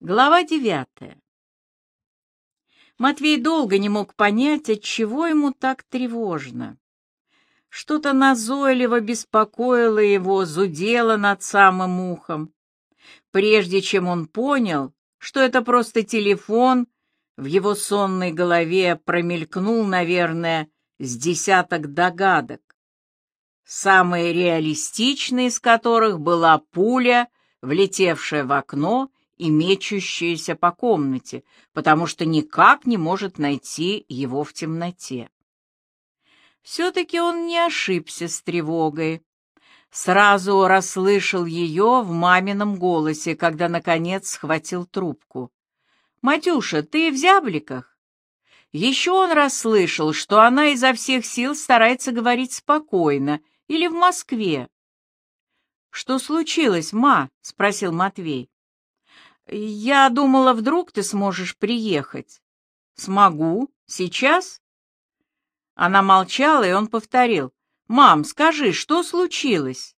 Глава девятая. Матвей долго не мог понять, отчего ему так тревожно. Что-то назойливо беспокоило его, зудело над самым ухом. Прежде чем он понял, что это просто телефон, в его сонной голове промелькнул, наверное, с десяток догадок, самые реалистичные из которых была пуля, влетевшая в окно и мечущаяся по комнате, потому что никак не может найти его в темноте. Все-таки он не ошибся с тревогой. Сразу расслышал ее в мамином голосе, когда, наконец, схватил трубку. «Матюша, ты в зябликах?» Еще он расслышал, что она изо всех сил старается говорить спокойно, или в Москве. «Что случилось, ма?» — спросил Матвей. «Я думала, вдруг ты сможешь приехать». «Смогу. Сейчас?» Она молчала, и он повторил. «Мам, скажи, что случилось?»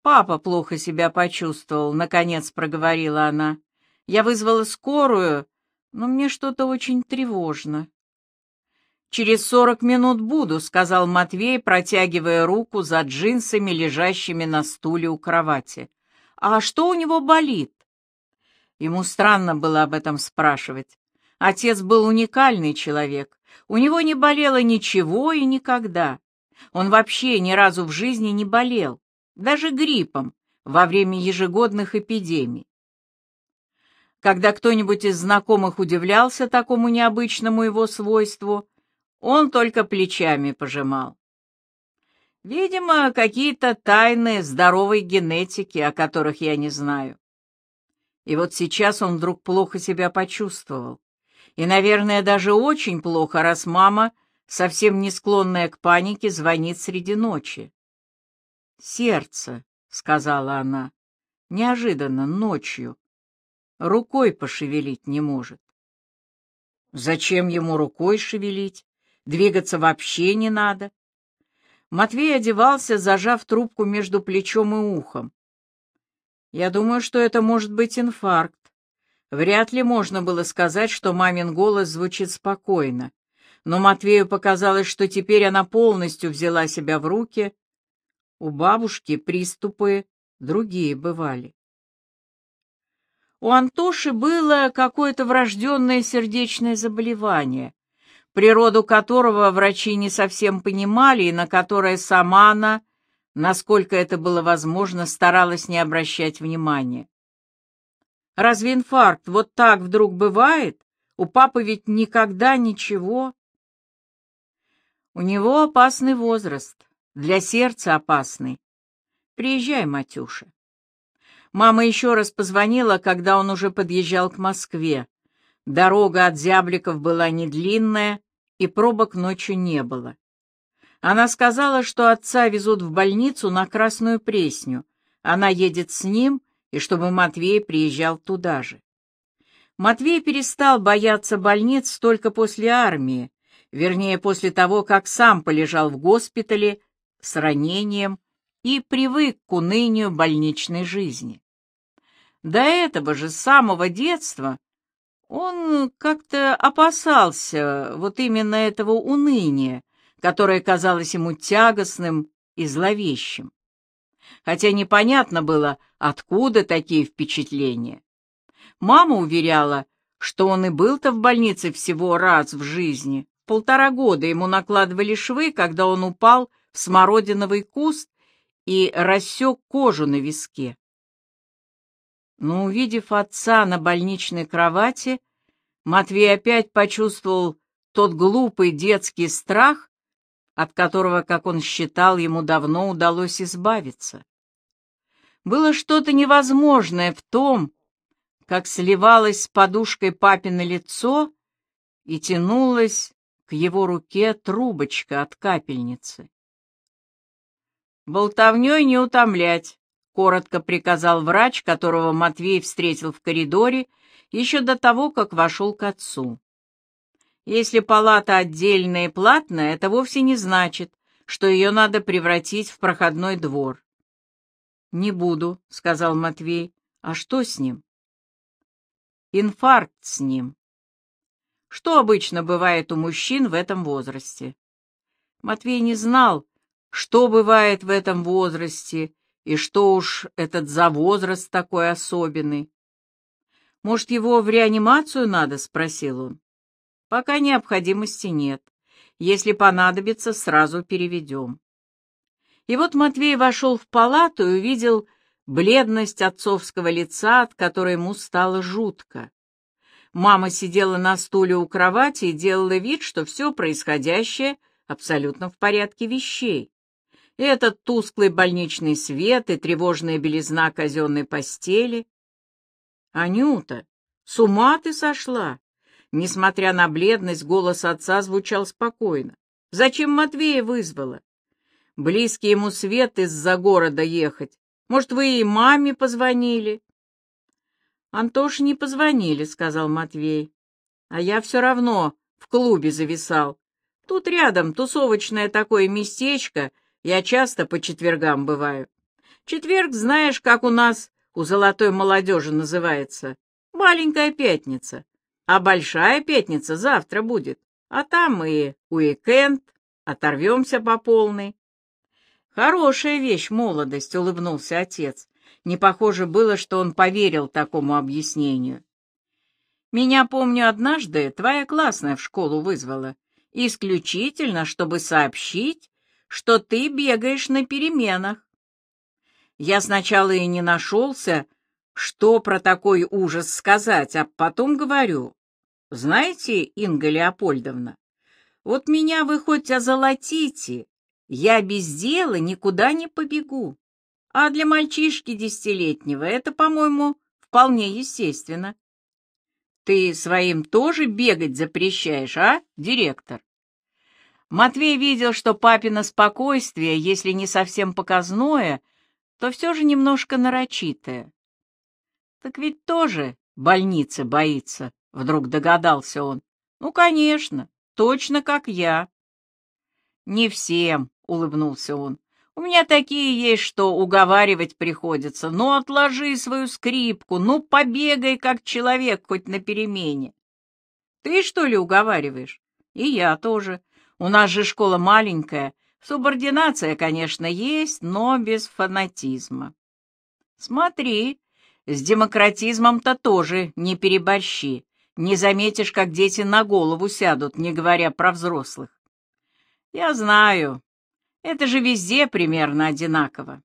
«Папа плохо себя почувствовал», — наконец проговорила она. «Я вызвала скорую, но мне что-то очень тревожно». «Через сорок минут буду», — сказал Матвей, протягивая руку за джинсами, лежащими на стуле у кровати. «А что у него болит?» Ему странно было об этом спрашивать. Отец был уникальный человек. У него не болело ничего и никогда. Он вообще ни разу в жизни не болел, даже гриппом, во время ежегодных эпидемий. Когда кто-нибудь из знакомых удивлялся такому необычному его свойству, он только плечами пожимал. Видимо, какие-то тайны здоровой генетики, о которых я не знаю. И вот сейчас он вдруг плохо себя почувствовал. И, наверное, даже очень плохо, раз мама, совсем не склонная к панике, звонит среди ночи. «Сердце», — сказала она, — неожиданно, ночью. Рукой пошевелить не может. Зачем ему рукой шевелить? Двигаться вообще не надо. Матвей одевался, зажав трубку между плечом и ухом. Я думаю, что это может быть инфаркт. Вряд ли можно было сказать, что мамин голос звучит спокойно. Но Матвею показалось, что теперь она полностью взяла себя в руки. У бабушки приступы другие бывали. У Антоши было какое-то врожденное сердечное заболевание, природу которого врачи не совсем понимали и на которое сама она насколько это было возможно, старалась не обращать внимания. Разве инфаркт вот так вдруг бывает? У папы ведь никогда ничего. У него опасный возраст, для сердца опасный. Приезжай, Матюша. Мама еще раз позвонила, когда он уже подъезжал к Москве. Дорога от Зябликов была не длинная, и пробок ночью не было. Она сказала, что отца везут в больницу на Красную Пресню. Она едет с ним, и чтобы Матвей приезжал туда же. Матвей перестал бояться больниц только после армии, вернее, после того, как сам полежал в госпитале с ранением и привык к унынию больничной жизни. До этого же самого детства он как-то опасался вот именно этого уныния, которое казалось ему тягостным и зловещим. Хотя непонятно было, откуда такие впечатления. Мама уверяла, что он и был-то в больнице всего раз в жизни. Полтора года ему накладывали швы, когда он упал в смородиновый куст и рассек кожу на виске. Но, увидев отца на больничной кровати, Матвей опять почувствовал тот глупый детский страх, от которого, как он считал, ему давно удалось избавиться. Было что-то невозможное в том, как сливалось с подушкой папино лицо и тянулась к его руке трубочка от капельницы. «Болтовней не утомлять», — коротко приказал врач, которого Матвей встретил в коридоре еще до того, как вошел к отцу. Если палата отдельная и платная, это вовсе не значит, что ее надо превратить в проходной двор. «Не буду», — сказал Матвей. «А что с ним?» инфаркт с ним. Что обычно бывает у мужчин в этом возрасте? Матвей не знал, что бывает в этом возрасте и что уж этот за возраст такой особенный. «Может, его в реанимацию надо?» — спросил он. «Пока необходимости нет. Если понадобится, сразу переведем». И вот Матвей вошел в палату и увидел бледность отцовского лица, от которой ему стало жутко. Мама сидела на стуле у кровати и делала вид, что все происходящее абсолютно в порядке вещей. И этот тусклый больничный свет и тревожная белизна казенной постели. «Анюта, с ума ты сошла?» Несмотря на бледность, голос отца звучал спокойно. «Зачем Матвея вызвала? Близкий ему свет из-за города ехать. Может, вы и маме позвонили?» «Антош не позвонили», — сказал Матвей. «А я все равно в клубе зависал. Тут рядом тусовочное такое местечко, я часто по четвергам бываю. Четверг, знаешь, как у нас у золотой молодежи называется. Маленькая пятница. А большая пятница завтра будет. А там и уикенд, оторвемся по полной. «Хорошая вещь, молодость», — улыбнулся отец. Не похоже было, что он поверил такому объяснению. «Меня, помню, однажды твоя классная в школу вызвала. Исключительно, чтобы сообщить, что ты бегаешь на переменах. Я сначала и не нашелся, что про такой ужас сказать, а потом говорю. Знаете, Инга Леопольдовна, вот меня вы хоть озолотите, я без дела никуда не побегу. А для мальчишки десятилетнего это, по-моему, вполне естественно. Ты своим тоже бегать запрещаешь, а, директор? Матвей видел, что папина спокойствие, если не совсем показное, то все же немножко нарочитое. Так ведь тоже больницы боится, вдруг догадался он. Ну, конечно, точно как я. Не всем, — улыбнулся он. «У меня такие есть, что уговаривать приходится. Ну, отложи свою скрипку, ну, побегай, как человек, хоть на перемене». «Ты, что ли, уговариваешь?» «И я тоже. У нас же школа маленькая. Субординация, конечно, есть, но без фанатизма». «Смотри, с демократизмом-то тоже не переборщи. Не заметишь, как дети на голову сядут, не говоря про взрослых». «Я знаю, это же везде примерно одинаково.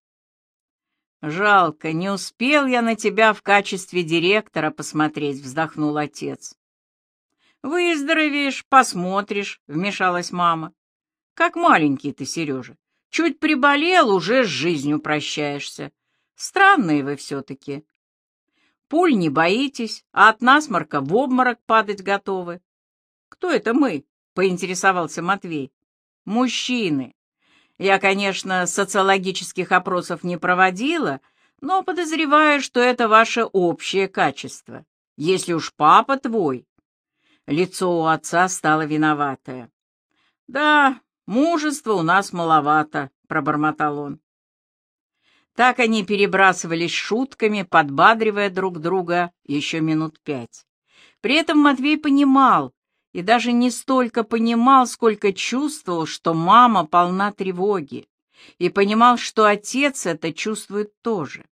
«Жалко, не успел я на тебя в качестве директора посмотреть», — вздохнул отец. «Выздоровеешь, посмотришь», — вмешалась мама. «Как маленький ты, Сережа. Чуть приболел, уже с жизнью прощаешься. Странные вы все-таки. Пуль не боитесь, а от насморка в обморок падать готовы». «Кто это мы?» — поинтересовался Матвей. «Мужчины. Я, конечно, социологических опросов не проводила, но подозреваю, что это ваше общее качество. Если уж папа твой. Лицо у отца стало виноватое. Да, мужества у нас маловато, пробормотал он. Так они перебрасывались шутками, подбадривая друг друга еще минут пять. При этом Матвей понимал, и даже не столько понимал, сколько чувствовал, что мама полна тревоги, и понимал, что отец это чувствует тоже.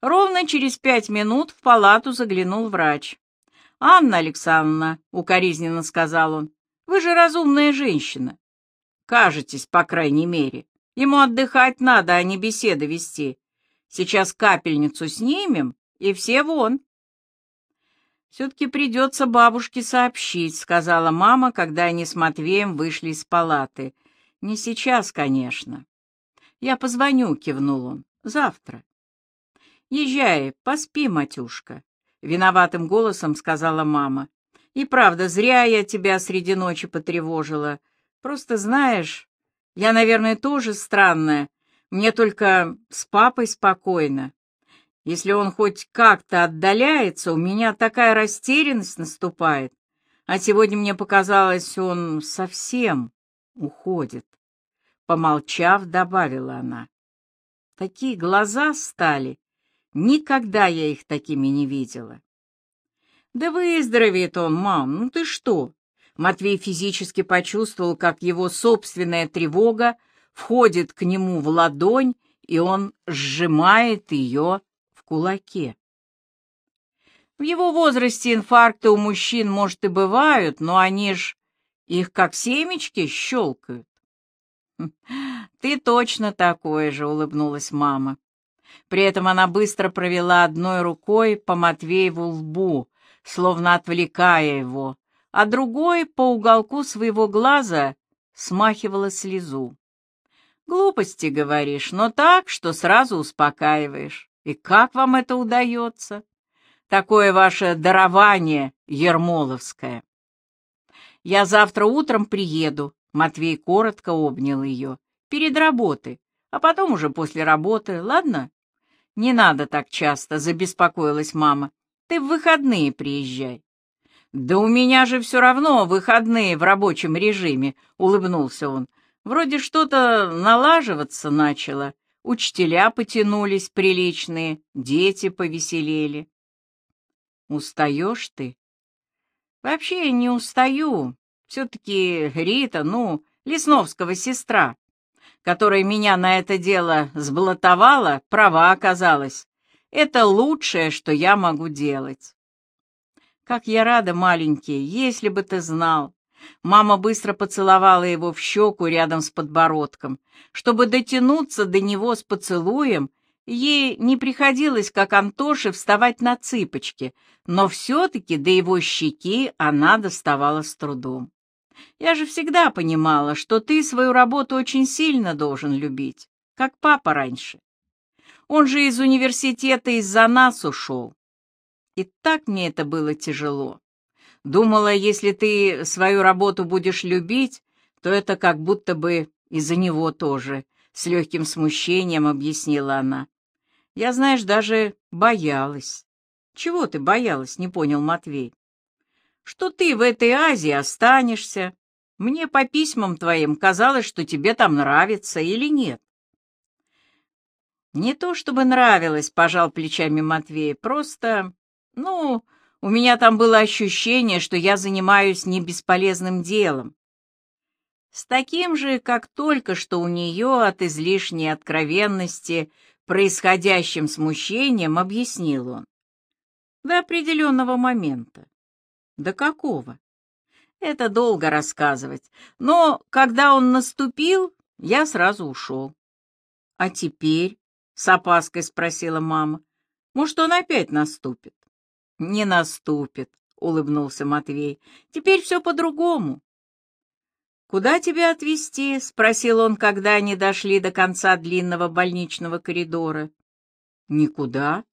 Ровно через пять минут в палату заглянул врач. «Анна Александровна», — укоризненно сказал он, — «вы же разумная женщина. Кажетесь, по крайней мере. Ему отдыхать надо, а не беседы вести. Сейчас капельницу снимем, и все вон». «Все-таки придется бабушке сообщить», — сказала мама, когда они с Матвеем вышли из палаты. «Не сейчас, конечно». «Я позвоню», — кивнул он. «Завтра». «Езжай, поспи, матюшка», — виноватым голосом сказала мама. «И правда, зря я тебя среди ночи потревожила. Просто знаешь, я, наверное, тоже странная. Мне только с папой спокойно. Если он хоть как-то отдаляется, у меня такая растерянность наступает. А сегодня мне показалось, он совсем уходит. Помолчав, добавила она. Такие глаза стали. Никогда я их такими не видела. Да выздоровеет он, мам, ну ты что? Матвей физически почувствовал, как его собственная тревога входит к нему в ладонь, и он сжимает ее в кулаке. В его возрасте инфаркты у мужчин, может, и бывают, но они ж их как семечки щелкают. «Хм, «Ты точно такой же», — улыбнулась мама. При этом она быстро провела одной рукой по Матвееву лбу, словно отвлекая его, а другой по уголку своего глаза смахивала слезу. «Глупости, говоришь, но так, что сразу успокаиваешь. И как вам это удается? Такое ваше дарование ермоловское». «Я завтра утром приеду», — Матвей коротко обнял ее, — «перед работой, а потом уже после работы, ладно?» «Не надо так часто», — забеспокоилась мама. «Ты в выходные приезжай». «Да у меня же все равно выходные в рабочем режиме», — улыбнулся он. «Вроде что-то налаживаться начало. Учителя потянулись приличные, дети повеселели». «Устаешь ты?» «Вообще не устаю. Все-таки Рита, ну, Лесновского сестра которая меня на это дело сблатовала, права оказалась. Это лучшее, что я могу делать. Как я рада, маленький, если бы ты знал. Мама быстро поцеловала его в щеку рядом с подбородком. Чтобы дотянуться до него с поцелуем, ей не приходилось, как Антоше, вставать на цыпочки, но все-таки до его щеки она доставала с трудом. Я же всегда понимала, что ты свою работу очень сильно должен любить, как папа раньше. Он же из университета из-за нас ушел. И так мне это было тяжело. Думала, если ты свою работу будешь любить, то это как будто бы из-за него тоже, — с легким смущением объяснила она. Я, знаешь, даже боялась. Чего ты боялась, не понял Матвей что ты в этой Азии останешься. Мне по письмам твоим казалось, что тебе там нравится или нет. Не то чтобы нравилось, пожал плечами Матвей, просто, ну, у меня там было ощущение, что я занимаюсь не бесполезным делом. С таким же, как только что у нее от излишней откровенности, происходящим смущением, объяснил он. До определенного момента. До какого? Это долго рассказывать. Но когда он наступил, я сразу ушел. А теперь? С опаской спросила мама. Может, он опять наступит? Не наступит, улыбнулся Матвей. Теперь все по-другому. «Куда тебя отвезти?» — спросил он, когда они дошли до конца длинного больничного коридора. «Никуда.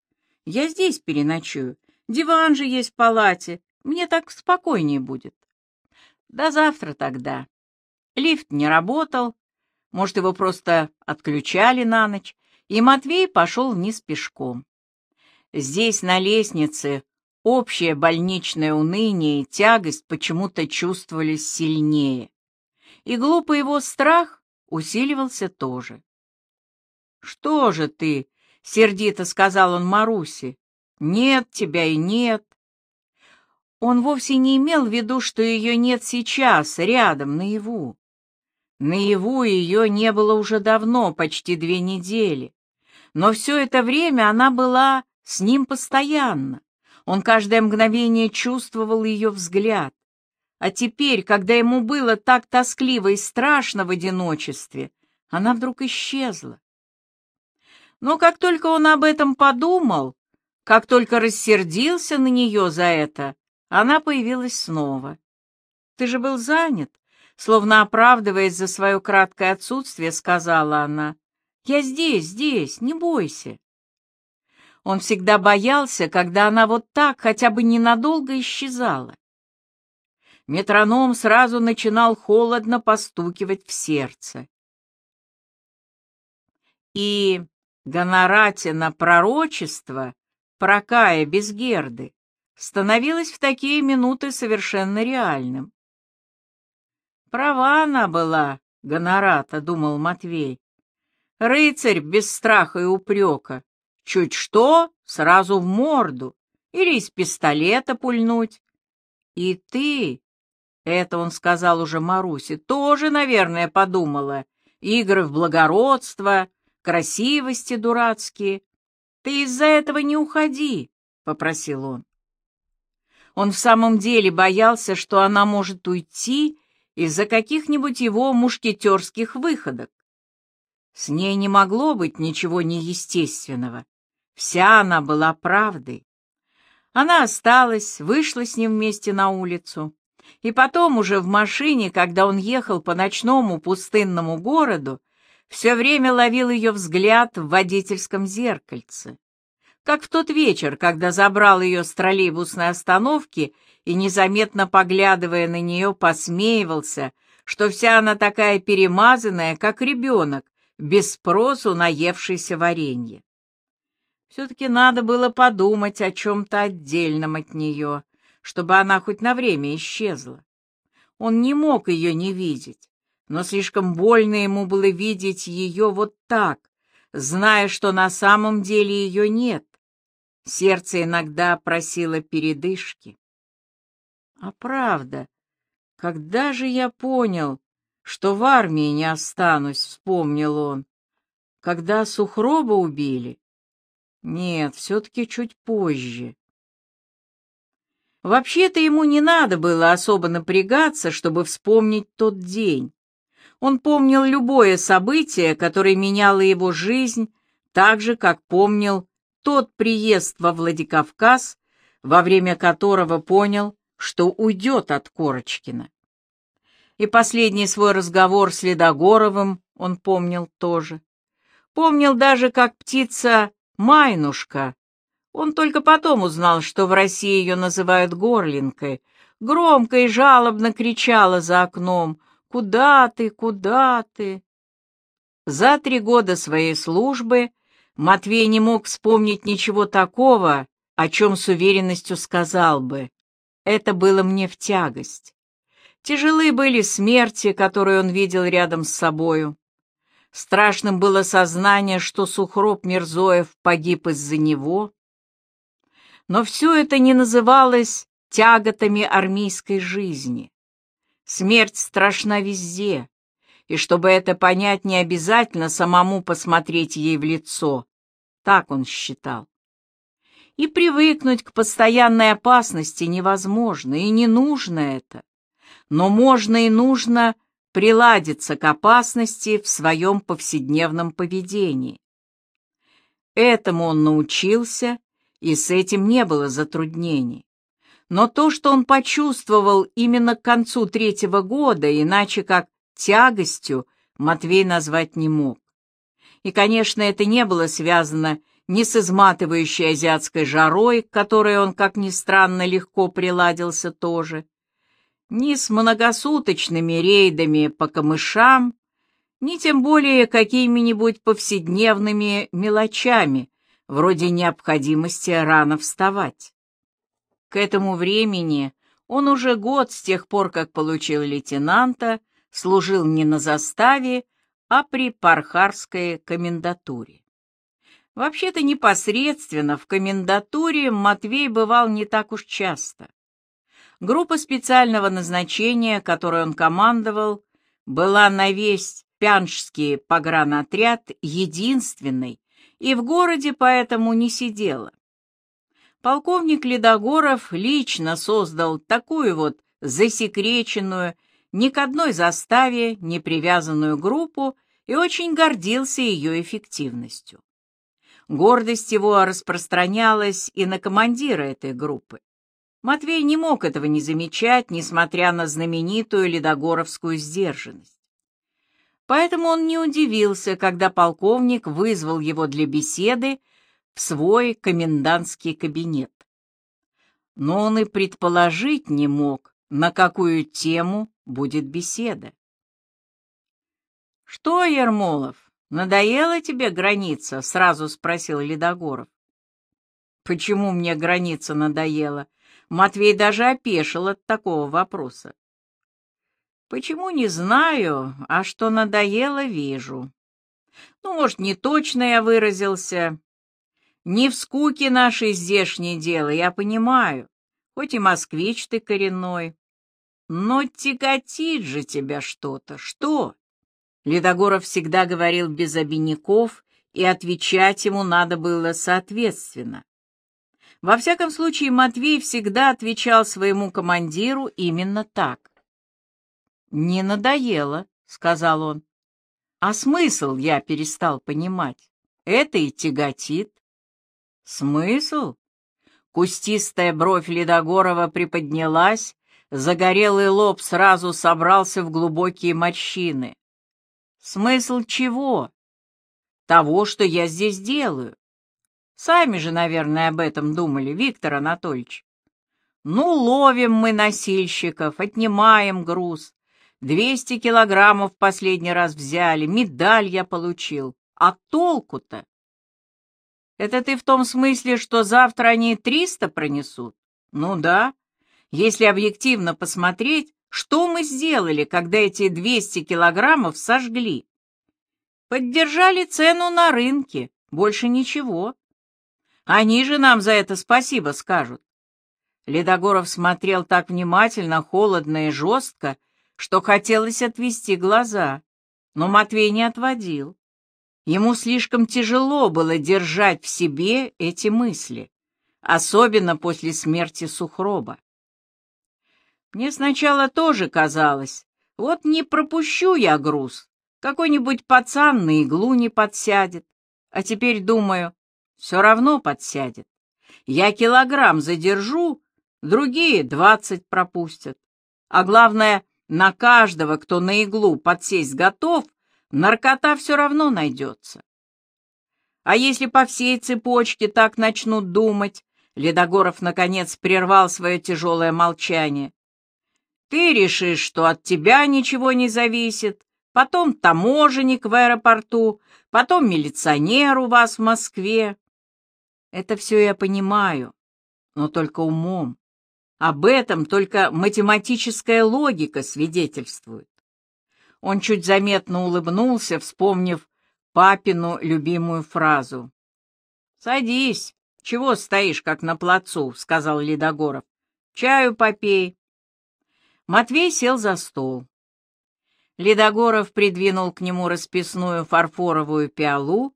Я здесь переночую. Диван же есть в палате. Мне так спокойнее будет. До завтра тогда. Лифт не работал, может, его просто отключали на ночь, и Матвей пошел вниз пешком. Здесь, на лестнице, общее больничное уныние и тягость почему-то чувствовались сильнее, и глупый его страх усиливался тоже. «Что же ты?» — сердито сказал он Марусе. «Нет тебя и нет. Он вовсе не имел в виду, что ее нет сейчас, рядом, наяву. Наяву ее не было уже давно, почти две недели. Но все это время она была с ним постоянно. Он каждое мгновение чувствовал ее взгляд. А теперь, когда ему было так тоскливо и страшно в одиночестве, она вдруг исчезла. Но как только он об этом подумал, как только рассердился на нее за это, она появилась снова. «Ты же был занят», — словно оправдываясь за свое краткое отсутствие, сказала она. «Я здесь, здесь, не бойся». Он всегда боялся, когда она вот так хотя бы ненадолго исчезала. Метроном сразу начинал холодно постукивать в сердце. И Гоноратина пророчество, прокая без герды, становилось в такие минуты совершенно реальным. «Права она была, гонората», — думал Матвей. «Рыцарь без страха и упрека. Чуть что, сразу в морду. Или из пистолета пульнуть. И ты, это он сказал уже Марусе, тоже, наверное, подумала. Игры в благородство, красивости дурацкие. Ты из-за этого не уходи, — попросил он. Он в самом деле боялся, что она может уйти из-за каких-нибудь его мушкетерских выходок. С ней не могло быть ничего неестественного. Вся она была правдой. Она осталась, вышла с ним вместе на улицу. И потом уже в машине, когда он ехал по ночному пустынному городу, все время ловил ее взгляд в водительском зеркальце. Как в тот вечер, когда забрал ее с троллейбусной остановки и, незаметно поглядывая на нее, посмеивался, что вся она такая перемазанная, как ребенок, без спросу наевшийся варенье. Все-таки надо было подумать о чем-то отдельном от нее, чтобы она хоть на время исчезла. Он не мог ее не видеть, но слишком больно ему было видеть ее вот так, зная, что на самом деле ее нет. Сердце иногда просило передышки. А правда, когда же я понял, что в армии не останусь, вспомнил он. Когда Сухроба убили? Нет, все-таки чуть позже. Вообще-то ему не надо было особо напрягаться, чтобы вспомнить тот день. Он помнил любое событие, которое меняло его жизнь, так же, как помнил тот приезд во Владикавказ, во время которого понял, что уйдет от Корочкина. И последний свой разговор с Ледогоровым он помнил тоже. Помнил даже, как птица Майнушка. Он только потом узнал, что в России ее называют горлинкой. Громко и жалобно кричала за окном «Куда ты? Куда ты?». За три года своей службы Матвей не мог вспомнить ничего такого, о чем с уверенностью сказал бы. Это было мне в тягость. Тяжелы были смерти, которые он видел рядом с собою. Страшным было сознание, что Сухроб Мирзоев погиб из-за него. Но все это не называлось тяготами армейской жизни. Смерть страшна везде, и чтобы это понять, не обязательно самому посмотреть ей в лицо. Так он считал. И привыкнуть к постоянной опасности невозможно, и не нужно это но можно и нужно приладиться к опасности в своем повседневном поведении. Этому он научился, и с этим не было затруднений. Но то, что он почувствовал именно к концу третьего года, иначе как тягостью, Матвей назвать не мог. И, конечно, это не было связано ни с изматывающей азиатской жарой, к которой он, как ни странно, легко приладился тоже, ни с многосуточными рейдами по камышам, ни тем более какими-нибудь повседневными мелочами, вроде необходимости рано вставать. К этому времени он уже год с тех пор, как получил лейтенанта, служил не на заставе, а при Пархарской комендатуре. Вообще-то непосредственно в комендатуре Матвей бывал не так уж часто. Группа специального назначения, которой он командовал, была на весь Пяншский погранотряд единственной и в городе поэтому не сидела. Полковник Ледогоров лично создал такую вот засекреченную, ни к одной заставе не привязанную группу и очень гордился ее эффективностью. Гордость его распространялась и на командира этой группы. Матвей не мог этого не замечать, несмотря на знаменитую ледогоровскую сдержанность. Поэтому он не удивился, когда полковник вызвал его для беседы в свой комендантский кабинет. Но он и предположить не мог, на какую тему будет беседа. «Что, Ермолов, надоела тебе граница?» — сразу спросил Ледогоров. «Почему мне граница надоела?» Матвей даже опешил от такого вопроса. Почему не знаю, а что надоело, вижу. Ну, может, не точно я выразился. Не в скуке нашей здешнее дело, я понимаю, хоть и москвич ты коренной. Но тяготит же тебя что-то, что? Ледогоров всегда говорил без обиняков, и отвечать ему надо было соответственно. Во всяком случае, Матвей всегда отвечал своему командиру именно так. «Не надоело», — сказал он. «А смысл я перестал понимать. Это и тяготит». «Смысл?» Кустистая бровь Ледогорова приподнялась, загорелый лоб сразу собрался в глубокие морщины. «Смысл чего?» «Того, что я здесь делаю. Сами же, наверное, об этом думали, Виктор Анатольевич. Ну, ловим мы носильщиков, отнимаем груз. Двести килограммов последний раз взяли, медаль я получил. А толку-то? Это ты в том смысле, что завтра они триста пронесут? Ну да. Если объективно посмотреть, что мы сделали, когда эти двести килограммов сожгли? Поддержали цену на рынке, больше ничего. Они же нам за это спасибо скажут. Ледогоров смотрел так внимательно, холодно и жестко, что хотелось отвести глаза, но Матвей не отводил. Ему слишком тяжело было держать в себе эти мысли, особенно после смерти Сухроба. Мне сначала тоже казалось, вот не пропущу я груз, какой-нибудь пацан на иглу не подсядет, а теперь думаю, все равно подсядет. Я килограмм задержу, другие двадцать пропустят. А главное, на каждого, кто на иглу подсесть готов, наркота все равно найдется. А если по всей цепочке так начнут думать, Ледогоров, наконец, прервал свое тяжелое молчание. Ты решишь, что от тебя ничего не зависит, потом таможенник в аэропорту, потом милиционер у вас в Москве. Это все я понимаю, но только умом. Об этом только математическая логика свидетельствует. Он чуть заметно улыбнулся, вспомнив папину любимую фразу. «Садись, чего стоишь, как на плацу?» — сказал Ледогоров. «Чаю попей». Матвей сел за стол. Ледогоров придвинул к нему расписную фарфоровую пиалу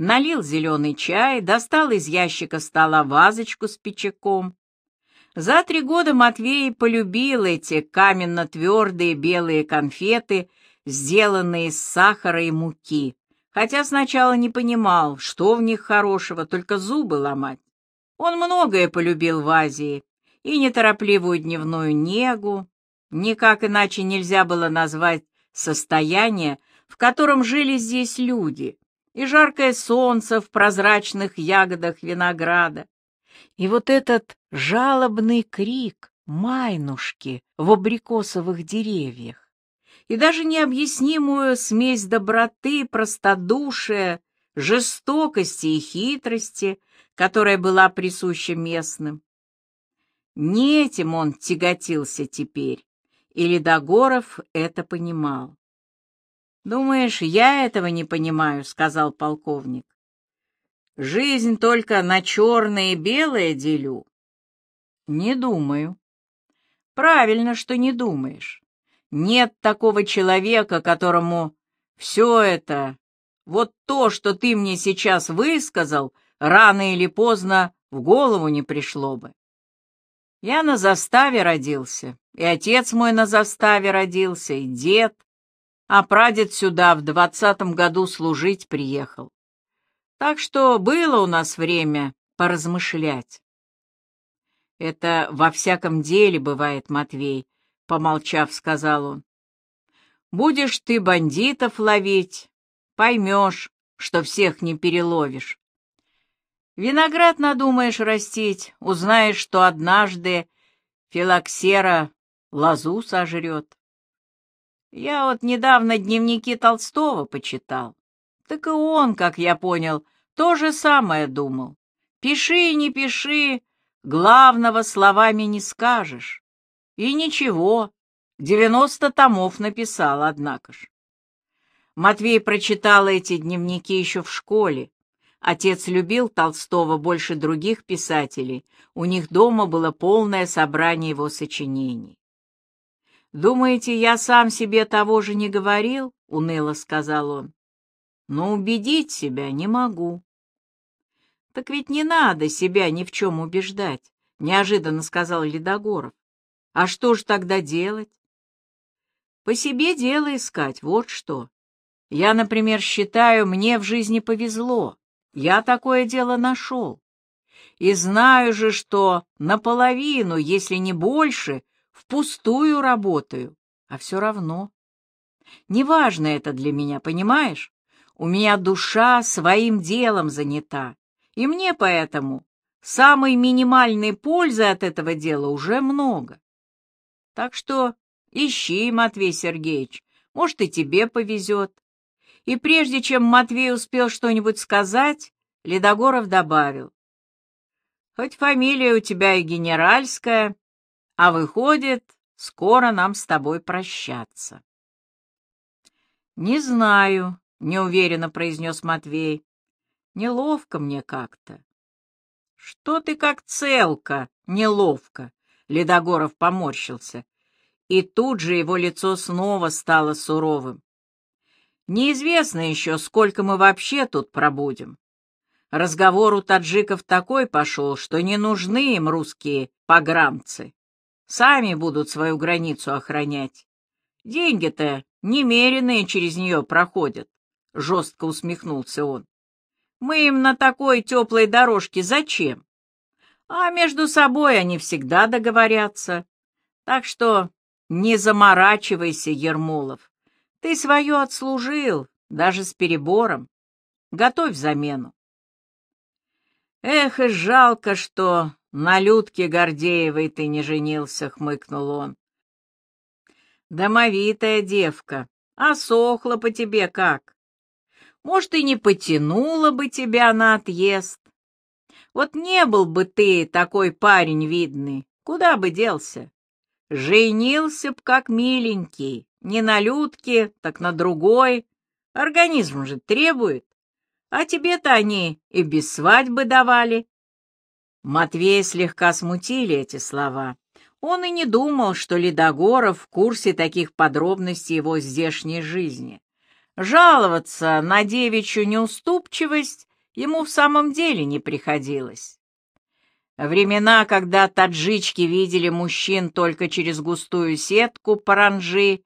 налил зеленый чай, достал из ящика стола вазочку с печаком. За три года Матвей полюбил эти каменно-твердые белые конфеты, сделанные из сахара и муки, хотя сначала не понимал, что в них хорошего, только зубы ломать. Он многое полюбил в Азии, и неторопливую дневную негу, никак иначе нельзя было назвать состояние, в котором жили здесь люди, и жаркое солнце в прозрачных ягодах винограда, и вот этот жалобный крик майнушки в абрикосовых деревьях, и даже необъяснимую смесь доброты, простодушия, жестокости и хитрости, которая была присуща местным. Не этим он тяготился теперь, и Ледогоров это понимал. «Думаешь, я этого не понимаю?» — сказал полковник. «Жизнь только на черное и белое делю». «Не думаю». «Правильно, что не думаешь. Нет такого человека, которому все это, вот то, что ты мне сейчас высказал, рано или поздно в голову не пришло бы. Я на заставе родился, и отец мой на заставе родился, и дед, а прадед сюда в двадцатом году служить приехал. Так что было у нас время поразмышлять. Это во всяком деле бывает, Матвей, помолчав, сказал он. Будешь ты бандитов ловить, поймешь, что всех не переловишь. Виноград надумаешь растить, узнаешь, что однажды филоксера лозу сожрет. Я вот недавно дневники Толстого почитал. Так и он, как я понял, то же самое думал. Пиши, не пиши, главного словами не скажешь. И ничего, девяносто томов написал, однако ж. Матвей прочитал эти дневники еще в школе, Отец любил Толстого больше других писателей, у них дома было полное собрание его сочинений. «Думаете, я сам себе того же не говорил?» — уныло сказал он. «Но убедить себя не могу». «Так ведь не надо себя ни в чем убеждать», — неожиданно сказал Ледогоров. «А что ж тогда делать?» «По себе дело искать, вот что. Я, например, считаю, мне в жизни повезло. Я такое дело нашел. И знаю же, что наполовину, если не больше, впустую работаю, а все равно. Неважно это для меня, понимаешь? У меня душа своим делом занята, и мне поэтому самой минимальной пользы от этого дела уже много. Так что ищи, Матвей Сергеевич, может, и тебе повезет. И прежде чем Матвей успел что-нибудь сказать, Ледогоров добавил. Хоть фамилия у тебя и генеральская, а выходит, скоро нам с тобой прощаться. Не знаю, неуверенно произнес Матвей. Неловко мне как-то. Что ты как целка, неловко, Ледогоров поморщился. И тут же его лицо снова стало суровым. Неизвестно еще, сколько мы вообще тут пробудем. Разговор у таджиков такой пошел, что не нужны им русские пограмцы. Сами будут свою границу охранять. Деньги-то немеренные через нее проходят, — жестко усмехнулся он. Мы им на такой теплой дорожке зачем? А между собой они всегда договорятся. Так что не заморачивайся, Ермолов. Ты свое отслужил, даже с перебором. Готовь замену. Эх, и жалко, что «На Людке Гордеевой ты не женился», — хмыкнул он. «Домовитая девка, а сохла по тебе как? Может, и не потянула бы тебя на отъезд. Вот не был бы ты такой парень видный, куда бы делся? Женился б как миленький, не на Людке, так на другой. Организм же требует. А тебе-то они и без свадьбы давали. Матвея слегка смутили эти слова. Он и не думал, что Ледогоров в курсе таких подробностей его здешней жизни. Жаловаться на девичью неуступчивость ему в самом деле не приходилось. Времена, когда таджички видели мужчин только через густую сетку паранжи,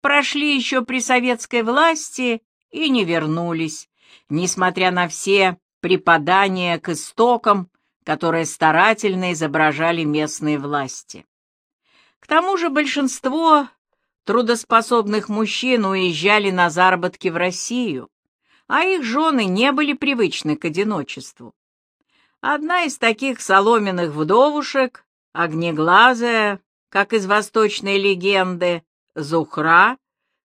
прошли еще при советской власти и не вернулись, несмотря на все преподания к истокам которые старательно изображали местные власти. К тому же большинство трудоспособных мужчин уезжали на заработки в Россию, а их жены не были привычны к одиночеству. Одна из таких соломенных вдовушек, огнеглазая, как из восточной легенды, Зухра,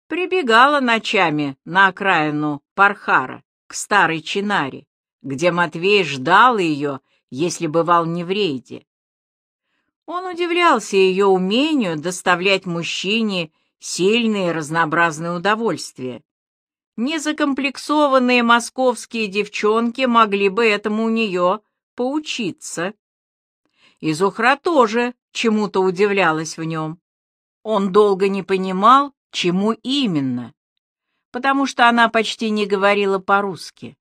прибегала ночами на окраину Пархара, к старой Чинаре, где Матвей ждал ее если бывал не в рейде. Он удивлялся ее умению доставлять мужчине сильные разнообразные удовольствия. Незакомплексованные московские девчонки могли бы этому у нее поучиться. И Зухра тоже чему-то удивлялась в нем. Он долго не понимал, чему именно, потому что она почти не говорила по-русски.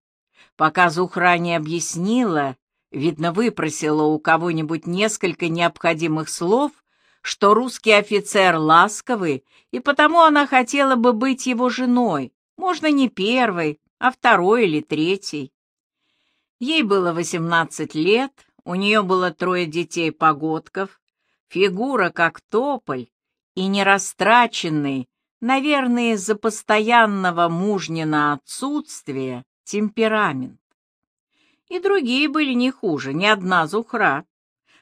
Пока Зухра не объяснила, Видно, выпросила у кого-нибудь несколько необходимых слов, что русский офицер ласковый, и потому она хотела бы быть его женой, можно не первой, а второй или третьей. Ей было восемнадцать лет, у нее было трое детей-погодков, фигура как тополь и нерастраченный, наверное, из-за постоянного мужнина отсутствия, темперамент. И другие были не хуже, ни одна зухра.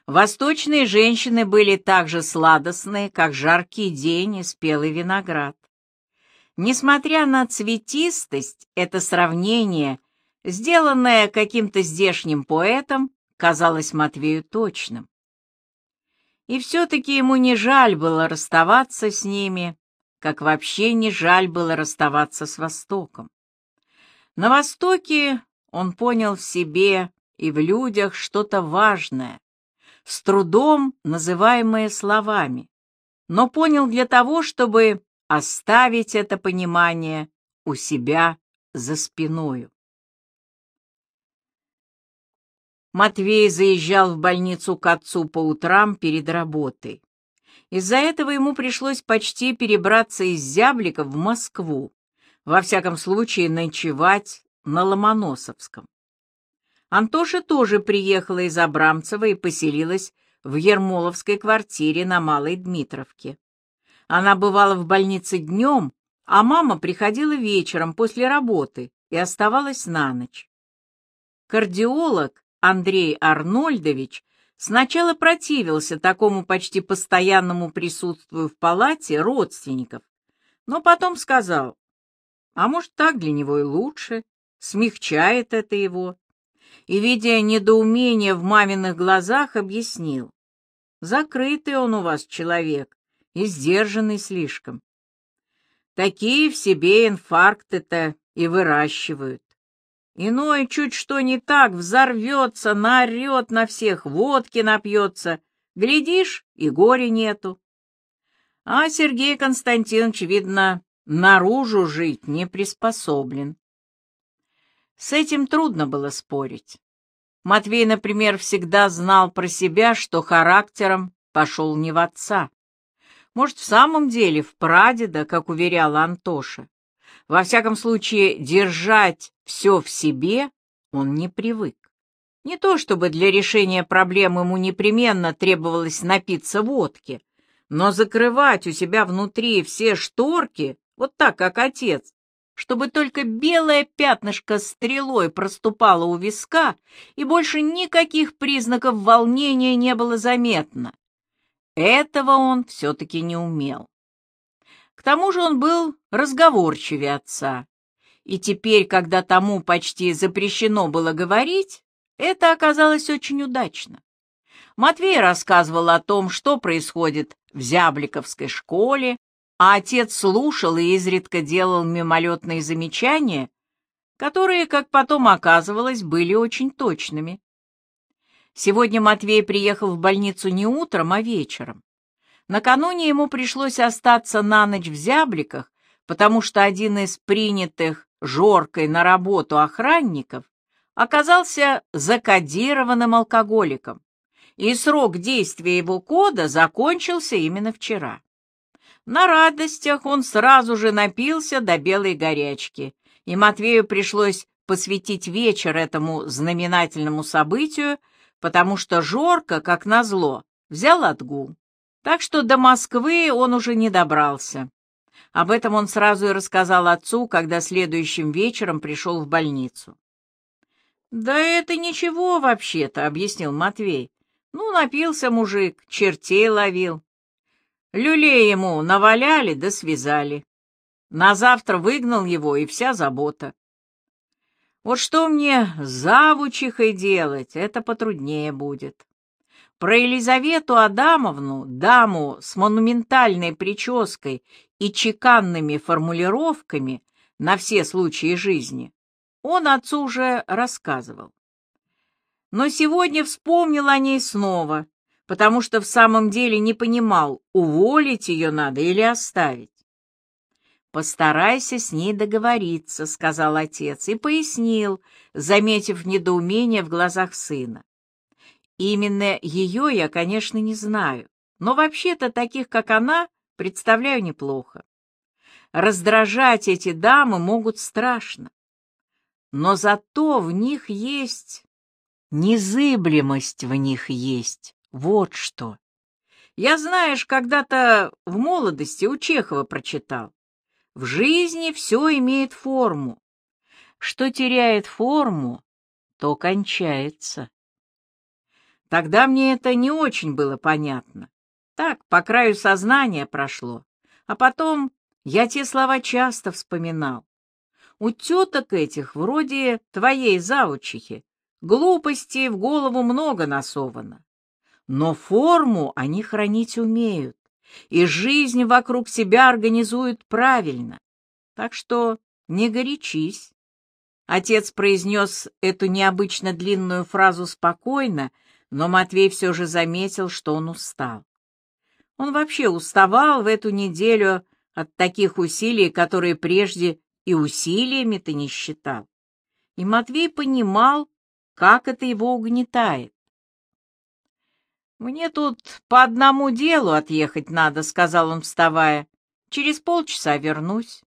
Восточные женщины были так же сладостные, как жаркий день и спелый виноград. Несмотря на цветистость, это сравнение, сделанное каким-то здешним поэтом, казалось Матвею точным. И все-таки ему не жаль было расставаться с ними, как вообще не жаль было расставаться с Востоком. На Востоке он понял в себе и в людях что-то важное, с трудом называемое словами, но понял для того, чтобы оставить это понимание у себя за спиною. Матвей заезжал в больницу к отцу по утрам перед работой. Из-за этого ему пришлось почти перебраться из Зяблика в Москву, во всяком случае ночевать на Ломоносовском. Антоша тоже приехала из Абрамцева и поселилась в Ермоловской квартире на Малой Дмитровке. Она бывала в больнице днем, а мама приходила вечером после работы и оставалась на ночь. Кардиолог Андрей Арнольдович сначала противился такому почти постоянному присутствию в палате родственников, но потом сказал, а может так для него и лучше, смягчает это его, и, видя недоумение в маминых глазах, объяснил. Закрытый он у вас человек и сдержанный слишком. Такие в себе инфаркты-то и выращивают. Иной чуть что не так взорвется, наорет на всех, водки напьется. Глядишь, и горя нету. А Сергей Константинович, видно, наружу жить не приспособлен. С этим трудно было спорить. Матвей, например, всегда знал про себя, что характером пошел не в отца. Может, в самом деле в прадеда, как уверяла Антоша. Во всяком случае, держать все в себе он не привык. Не то чтобы для решения проблем ему непременно требовалось напиться водки, но закрывать у себя внутри все шторки, вот так, как отец, чтобы только белое пятнышко стрелой проступало у виска, и больше никаких признаков волнения не было заметно. Этого он все-таки не умел. К тому же он был разговорчивее отца. И теперь, когда тому почти запрещено было говорить, это оказалось очень удачно. Матвей рассказывал о том, что происходит в Зябликовской школе, а отец слушал и изредка делал мимолетные замечания, которые, как потом оказывалось, были очень точными. Сегодня Матвей приехал в больницу не утром, а вечером. Накануне ему пришлось остаться на ночь в зябликах, потому что один из принятых Жоркой на работу охранников оказался закодированным алкоголиком, и срок действия его кода закончился именно вчера. На радостях он сразу же напился до белой горячки, и Матвею пришлось посвятить вечер этому знаменательному событию, потому что Жорка, как назло, взял отгул. Так что до Москвы он уже не добрался. Об этом он сразу и рассказал отцу, когда следующим вечером пришел в больницу. «Да это ничего вообще-то», — объяснил Матвей. «Ну, напился мужик, чертей ловил. Люлей ему наваляли да связали. На завтра выгнал его, и вся забота. Вот что мне завучихой делать, это потруднее будет. Про Елизавету Адамовну, даму с монументальной прической и чеканными формулировками на все случаи жизни, он отцу уже рассказывал. Но сегодня вспомнил о ней снова, потому что в самом деле не понимал, уволить ее надо или оставить. «Постарайся с ней договориться», — сказал отец и пояснил, заметив недоумение в глазах сына. Именно ее я, конечно, не знаю, но вообще-то таких, как она, представляю неплохо. Раздражать эти дамы могут страшно. Но зато в них есть... Незыблемость в них есть. Вот что. Я, знаешь, когда-то в молодости у Чехова прочитал. В жизни все имеет форму. Что теряет форму, то кончается. Тогда мне это не очень было понятно. Так, по краю сознания прошло. А потом я те слова часто вспоминал. У теток этих, вроде твоей завучихи, глупостей в голову много насовано. Но форму они хранить умеют, и жизнь вокруг себя организуют правильно. Так что не горячись. Отец произнес эту необычно длинную фразу спокойно, но Матвей все же заметил, что он устал. Он вообще уставал в эту неделю от таких усилий, которые прежде и усилиями-то не считал. И Матвей понимал, как это его угнетает. «Мне тут по одному делу отъехать надо», — сказал он, вставая. «Через полчаса вернусь».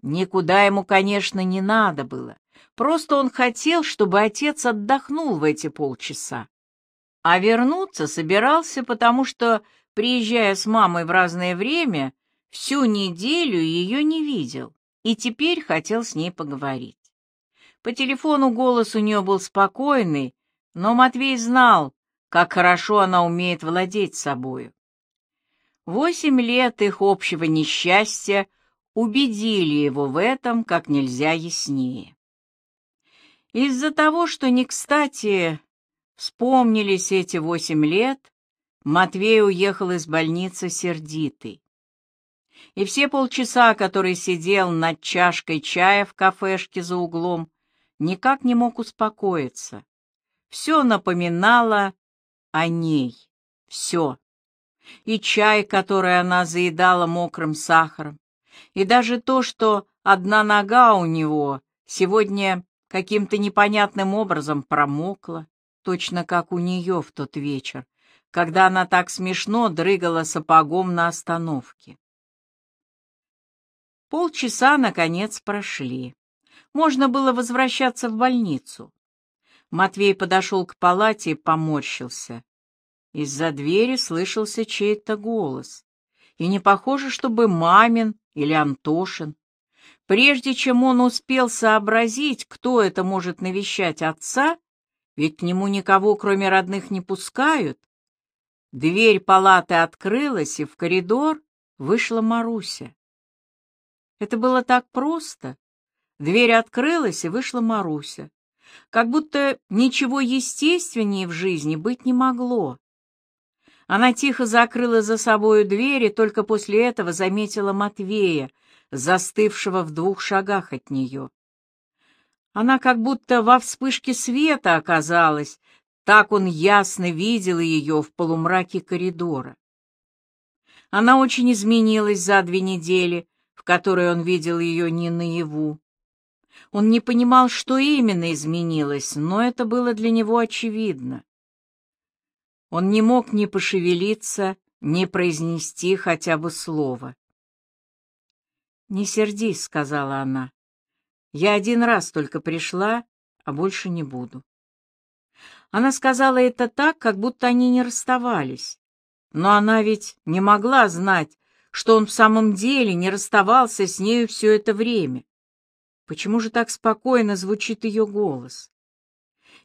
Никуда ему, конечно, не надо было. Просто он хотел, чтобы отец отдохнул в эти полчаса. А вернуться собирался, потому что, приезжая с мамой в разное время, всю неделю ее не видел и теперь хотел с ней поговорить. По телефону голос у нее был спокойный, но Матвей знал, как хорошо она умеет владеть собою. Восемь лет их общего несчастья убедили его в этом как нельзя яснее. Из-за того, что не кстати вспомнились эти восемь лет, Матвей уехал из больницы сердитый. И все полчаса, который сидел над чашкой чая в кафешке за углом, никак не мог успокоиться. Все напоминало о ней, все. И чай, который она заедала мокрым сахаром, и даже то, что одна нога у него сегодня каким-то непонятным образом промокла, точно как у нее в тот вечер, когда она так смешно дрыгала сапогом на остановке. Полчаса, наконец, прошли. Можно было возвращаться в больницу. Матвей подошел к палате и поморщился. Из-за двери слышался чей-то голос. И не похоже, чтобы мамин или Антошин. Прежде чем он успел сообразить, кто это может навещать отца, ведь к нему никого, кроме родных, не пускают, дверь палаты открылась, и в коридор вышла Маруся. Это было так просто. Дверь открылась, и вышла Маруся. Как будто ничего естественнее в жизни быть не могло. Она тихо закрыла за собою дверь и только после этого заметила Матвея, застывшего в двух шагах от нее. Она как будто во вспышке света оказалась, так он ясно видел ее в полумраке коридора. Она очень изменилась за две недели, в которые он видел ее не наяву. Он не понимал, что именно изменилось, но это было для него очевидно. Он не мог ни пошевелиться, ни произнести хотя бы слово. «Не сердись», — сказала она. «Я один раз только пришла, а больше не буду». Она сказала это так, как будто они не расставались. Но она ведь не могла знать, что он в самом деле не расставался с нею все это время. Почему же так спокойно звучит ее голос?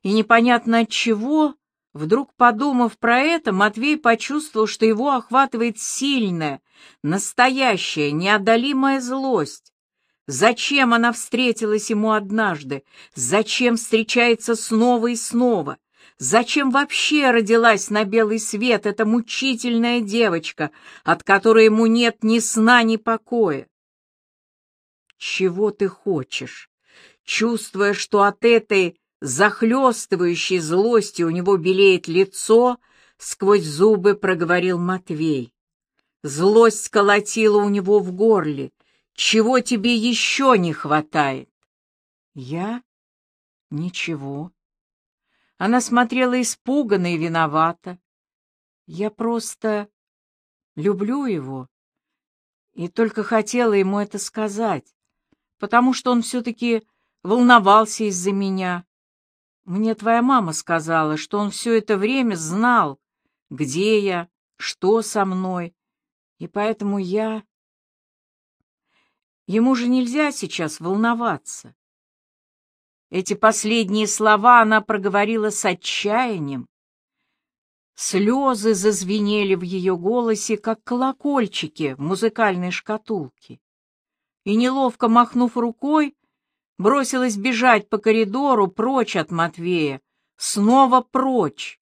И непонятно от чего Вдруг, подумав про это, Матвей почувствовал, что его охватывает сильная, настоящая, неодолимая злость. Зачем она встретилась ему однажды? Зачем встречается снова и снова? Зачем вообще родилась на белый свет эта мучительная девочка, от которой ему нет ни сна, ни покоя? Чего ты хочешь? Чувствуя, что от этой захлестывающей злости у него белеет лицо, сквозь зубы проговорил Матвей. Злость колотила у него в горле. Чего тебе еще не хватает? Я? Ничего. Она смотрела испуганно и виновата. Я просто люблю его и только хотела ему это сказать, потому что он все-таки волновался из-за меня. Мне твоя мама сказала, что он все это время знал, где я, что со мной, и поэтому я... Ему же нельзя сейчас волноваться. Эти последние слова она проговорила с отчаянием. Слезы зазвенели в ее голосе, как колокольчики в музыкальной шкатулке. И, неловко махнув рукой, бросилась бежать по коридору прочь от Матвея, снова прочь.